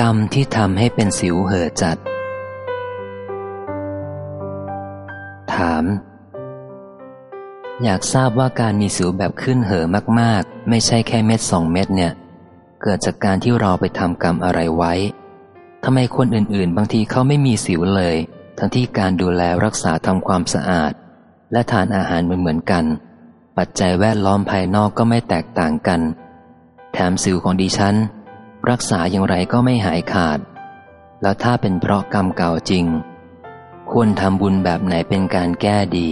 กรรมที่ทำให้เป็นสิวเห่อจัด ถาม อยากทราบว่าการมีสิวแบบขึ้นเห่อมากๆ ไม่ใช่แค่เม็ดสองเม็ดเนี่ย เกิดจากการที่เราไปทำกรรมอะไรไว้ทำไมคนอื่นๆ บางทีเขาไม่มีสิวเลย ทั้งที่การดูแลรักษาทำความสะอาด และทานอาหารเหมือนเหมือนกัน ปัจจัยแวดล้อมภายนอกก็ไม่แตกต่างกัน แถมสิวของดิฉัน รักษาอย่างไรก็ไม่หายขาด แล้วถ้าเป็นเพราะกรรมเก่าจริง ควรทำบุญแบบไหนเป็นการแก้ดี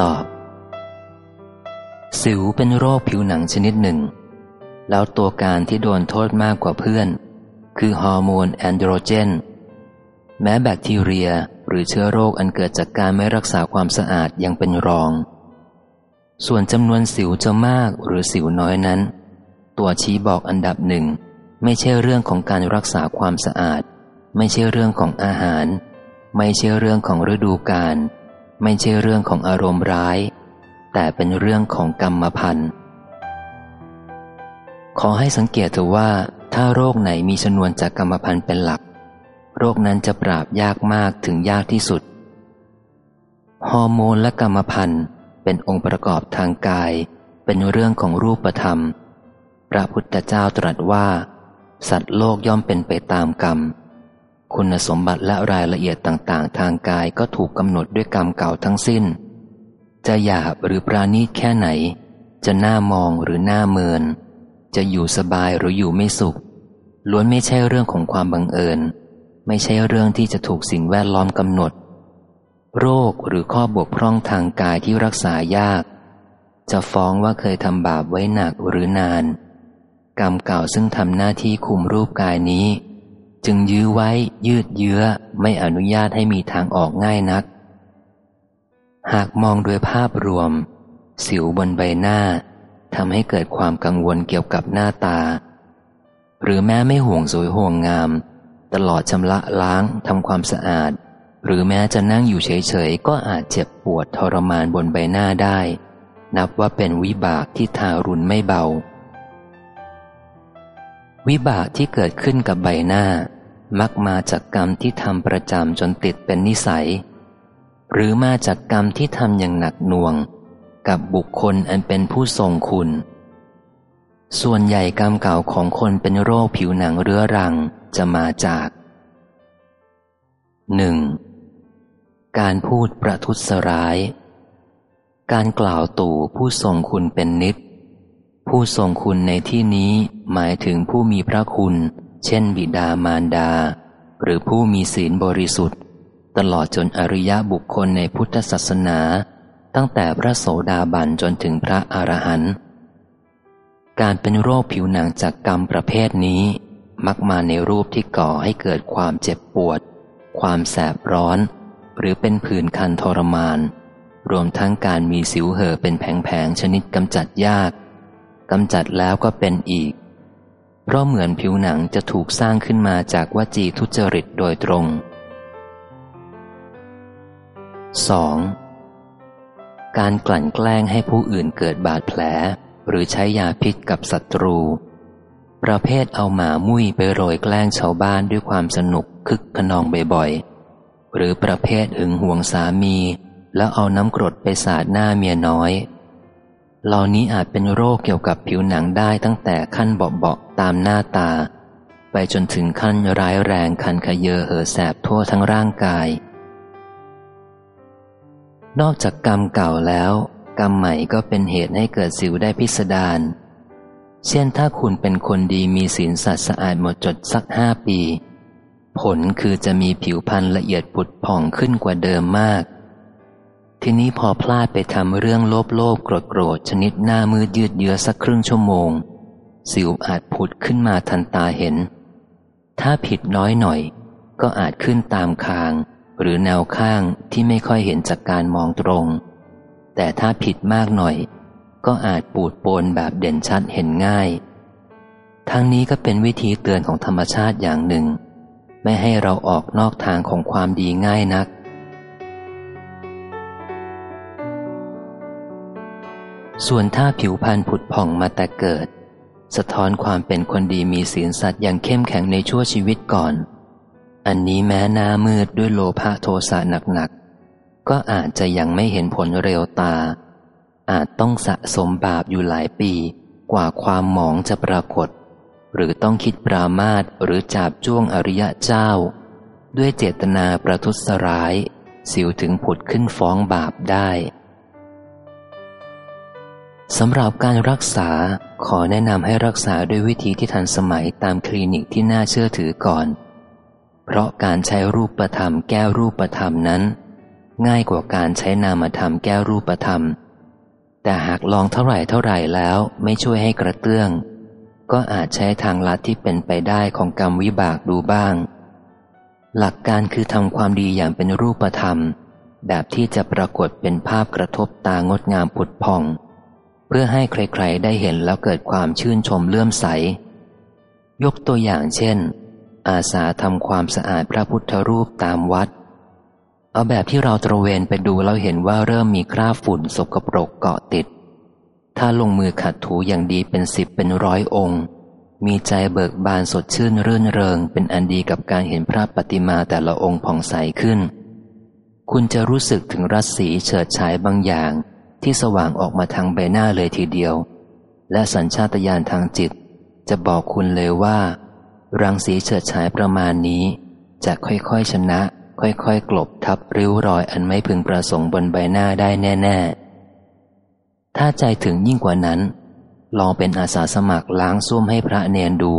ตอบ สิวเป็นโรคผิวหนังชนิดหนึ่ง แล้วตัวการที่โดนโทษมากกว่าเพื่อน คือฮอร์โมนแอนโดรเจน แม้แบคทีเรีย หรือเชื้อโรคอันเกิดจากการไม่รักษาความสะอาดยังเป็นรอง ส่วนจำนวนสิวจะมากหรือสิวน้อยนั้น ตัวชี้บอกอันดับหนึ่ง ไม่ใช่เรื่องของการรักษาความสะอาด ไม่ใช่เรื่องของอาหาร ไม่ใช่เรื่องของฤดูกาลไม่ใช่เรื่องของอารมณ์ร้าย แต่เป็นเรื่องของกรรมพันธุ์ขอให้สังเกตเถอะว่า ถ้าโรคไหนมีชนวนจากกรรมพันธุ์เป็นหลัก โรคนั้นจะปราบยากมากถึงยากที่สุด ฮอร์โมนและกรรมพันธ์เป็นองค์ประกอบทางกาย เป็นเรื่องของรูปธรรม พระพุทธเจ้าตรัสว่า สัตว์โลกย่อมเป็นไปตามกรรม คุณสมบัติและรายละเอียดต่างๆ ทางกายก็ถูกกำหนดด้วยกรรมเก่าทั้งสิ้น จะหยาบหรือปราณีตแค่ไหน จะน่ามองหรือหน้าเมิน จะอยู่สบายหรืออยู่ไม่สุขล้วนไม่ใช่เรื่องของความบังเอิญ ไม่ใช่เรื่องที่จะถูกสิ่งแวดล้อมกำหนด โรคหรือข้อบกพร่องทางกายที่รักษายาก จะฟ้องว่าเคยทำบาปไว้หนักหรือนาน กรรมเก่าซึ่งทำหน้าที่คุมรูปกายนี้ จึงยื้อไว้ยืดเยื้อไม่อนุญาตให้มีทางออกง่ายนัก หากมองโดยภาพรวม สิวบนใบหน้าทำให้เกิดความกังวลเกี่ยวกับหน้าตา หรือแม้ไม่ห่วงสวยห่วงงาม ตลอดชำระล้างทำความสะอาด หรือแม้จะนั่งอยู่เฉยๆ ก็อาจเจ็บปวดทรมานบนใบหน้าได้ นับว่าเป็นวิบากที่ทารุณไม่เบา วิบากที่เกิดขึ้นกับใบหน้า มักมาจากกรรมที่ทำประจำจนติดเป็นนิสัย หรือมาจากกรรมที่ทำอย่างหนักหน่วง กับบุคคลอันเป็นผู้ทรงคุณ ส่วนใหญ่กรรมเก่าของคนเป็นโรคผิวหนังเรื้อรังจะมาจากหนึ่งการพูดประทุษร้าย การกล่าวตู่ผู้ทรงคุณเป็นนิด ผู้ทรงคุณในที่นี้หมายถึงผู้มีพระคุณ เช่นบิดามารดา หรือผู้มีศีลบริสุทธิ์ ตลอดจนอริยบุคคลในพุทธศาสนา ตั้งแต่พระโสดาบันจนถึงพระอรหันต์ การเป็นโรคผิวหนังจากกรรมประเภทนี้ มักมาในรูปที่ก่อให้เกิดความเจ็บปวด ความแสบร้อน หรือเป็นผื่นคันทรมาน รวมทั้งการมีสิวเห่อเป็นแผงๆชนิดกำจัดยากกำจัดแล้วก็เป็นอีก เพราะเหมือนผิวหนังจะถูกสร้างขึ้นมาจากวจีทุจริตโดยตรง 2. การกลั่นแกล้งให้ผู้อื่นเกิดบาดแผล หรือใช้ยาพิษกับศัตรู ประเภทเอาหมามุ้ยไปโรยแกล้งชาวบ้านด้วยความสนุกคึกขนองบ่อยๆ หรือประเภทหึงหวงสามี แล้วเอาน้ำกรดไปสาดหน้าเมียน้อย เหล่านี้อาจเป็นโรคเกี่ยวกับผิวหนังได้ตั้งแต่ขั้นเบาๆตามหน้าตา ไปจนถึงขั้นร้ายแรงคันขยเยอเหอแสบทั่วทั้งร่างกายนอกจากกรรมเก่าแล้ว กรรมใหม่ก็เป็นเหตุให้เกิดสิวได้พิสดาร เช่นถ้าคุณเป็นคนดีมีศีลสัตว์สะอาดหมดจดสักห้าปี ผลคือจะมีผิวพรรณละเอียดผุดผ่องขึ้นกว่าเดิมมาก ทีนี้พอพลาดไปทำเรื่องโลภโลภโกรธโกรธชนิดหน้ามืดยืดเยื้อสักครึ่งชั่วโมง สิวอาจผุดขึ้นมาทันตาเห็น ถ้าผิดน้อยหน่อย ก็อาจขึ้นตามคาง หรือแนวข้างที่ไม่ค่อยเห็นจากการมองตรง แต่ถ้าผิดมากหน่อย ก็อาจปูดโปนแบบเด่นชัดเห็นง่าย ทั้งนี้ก็เป็นวิธีเตือนของธรรมชาติอย่างหนึ่ง ไม่ให้เราออกนอกทางของความดีง่ายนัก ส่วนถ้าผิวพรรณผุดผ่องมาแต่เกิด สะท้อนความเป็นคนดีมีศีลสัตว์อย่างเข้มแข็งในชั่วชีวิตก่อน อันนี้แม้หน้ามืดด้วยโลภะโทสะหนัก ก็อาจจะยังไม่เห็นผลเร็วตา อาจต้องสะสมบาปอยู่หลายปี กว่าความหมองจะปรากฏ หรือต้องคิดปรามาตหรือจับจ้วงอริยะเจ้า ด้วยเจตนาประทุษร้าย สิวถึงผุดขึ้นฟ้องบาปได้สำหรับการรักษาขอแนะนำให้รักษาด้วยวิธีที่ทันสมัยตามคลินิกที่น่าเชื่อถือก่อน เพราะการใช้รูปประธรรมแก้รูปประธรรมนั้น ง่ายกว่าการใช้นามธรรมแก้รูปธรรม แต่หากลองเท่าไหร่เท่าไหร่แล้วไม่ช่วยให้กระเตื้อง ก็อาจใช้ทางลัดที่เป็นไปได้ของกรรมวิบากดูบ้าง หลักการคือทำความดีอย่างเป็นรูปธรรม แบบที่จะปรากฏเป็นภาพกระทบตางดงามผุดผ่อง เพื่อให้ใครๆ ได้เห็นแล้วเกิดความชื่นชมเลื่อมใส ยกตัวอย่างเช่นอาสาทำความสะอาดพระพุทธรูปตามวัด เอาแบบที่เราตระเวนไปดูแล้วเห็นว่าเริ่มมีคราบฝุ่นสกปรกเกาะติด ถ้าลงมือขัดถูอย่างดีเป็นสิบเป็นร้อยองค์ มีใจเบิกบานสดชื่นรื่นเริง เป็นอันดีกับการเห็นพระปฏิมาแต่ละองค์ผ่องใสขึ้น คุณจะรู้สึกถึงรัศสีเฉิดฉายบางอย่าง ที่สว่างออกมาทางใบหน้าเลยทีเดียว และสัญชาตญาณทางจิต จะบอกคุณเลยว่า รังสีเฉิดฉายประมาณนี้จะค่อยๆชนะ ค่อยๆ กลบทับริ้วรอยอันไม่พึงประสงค์บนใบหน้าได้แน่ ๆ ถ้าใจถึงยิ่งกว่านั้น ลองเป็นอาสาสมัครล้างส้วมให้พระเนนดู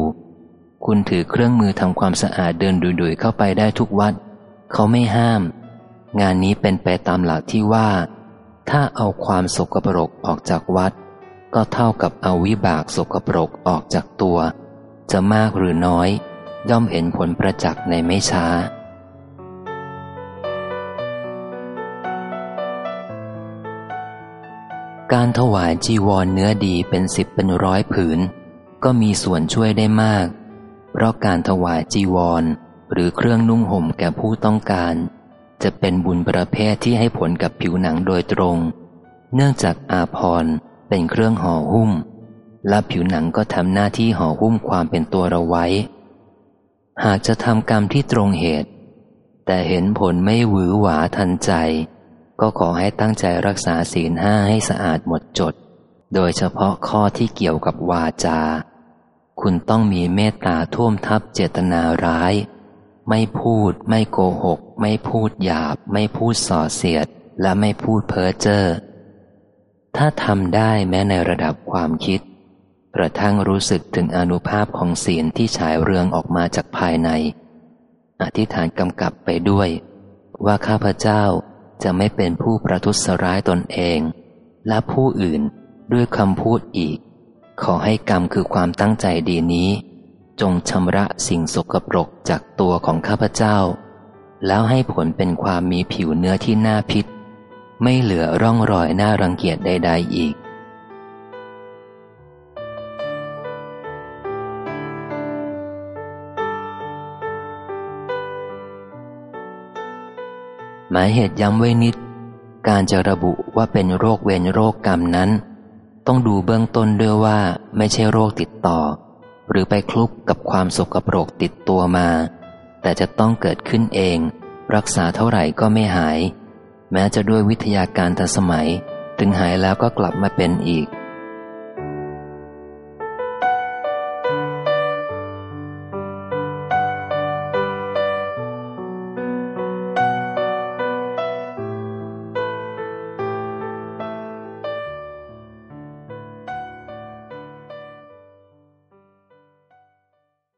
คุณถือเครื่องมือทำความสะอาดเดินดุยๆเข้าไปได้ทุกวัด เขาไม่ห้าม งานนี้เป็นไปตามหลักที่ว่า ถ้าเอาความสกปรกออกจากวัด ก็เท่ากับเอาวิบากสกปรกออกจากตัว จะมากหรือน้อย ย่อมเห็นผลประจักษ์ในไม่ช้า การถวายจีวรเนื้อดีเป็นสิบเป็นร้อยผืน ก็มีส่วนช่วยได้มาก เพราะการถวายจีวร หรือเครื่องนุ่งห่มแก่ผู้ต้องการ จะเป็นบุญประเภทที่ให้ผลกับผิวหนังโดยตรง เนื่องจากอาพรเป็นเครื่องห่อหุ้ม และผิวหนังก็ทำหน้าที่ห่อหุ้มความเป็นตัวเราไว้ หากจะทำกรรมที่ตรงเหตุ แต่เห็นผลไม่หวือหวาทันใจ ก็ขอให้ตั้งใจรักษาศีลห้าให้สะอาดหมดจด โดยเฉพาะข้อที่เกี่ยวกับวาจา คุณต้องมีเมตตาท่วมทับเจตนาร้าย ไม่พูด ไม่โกหก ไม่พูดหยาบ ไม่พูดส่อเสียด และไม่พูดเพ้อเจ้อถ้าทำได้แม้ในระดับความคิด กระทั่งรู้สึกถึงอนุภาพของศีลที่ฉายเรืองออกมาจากภายใน อธิษฐานกำกับไปด้วย ว่าข้าพเจ้า จะไม่เป็นผู้ประทุษร้ายตนเอง และผู้อื่นด้วยคำพูดอีก ขอให้กรรมคือความตั้งใจดีนี้ จงชำระสิ่งสกปรกจากตัวของข้าพเจ้า แล้วให้ผลเป็นความมีผิวเนื้อที่น่าพิษ ไม่เหลือร่องรอยน่ารังเกียจใด ๆ อีก หมายเหตุย้ำไว้นิด การจะระบุว่าเป็นโรคเวรโรคกรรมนั้น ต้องดูเบื้องต้นด้วยว่าไม่ใช่โรคติดต่อ หรือไปคลุกกับความสกปรกติดตัวมา แต่จะต้องเกิดขึ้นเอง รักษาเท่าไหร่ก็ไม่หาย แม้จะด้วยวิทยาการทันสมัย ถึงหายแล้วก็กลับมาเป็นอีก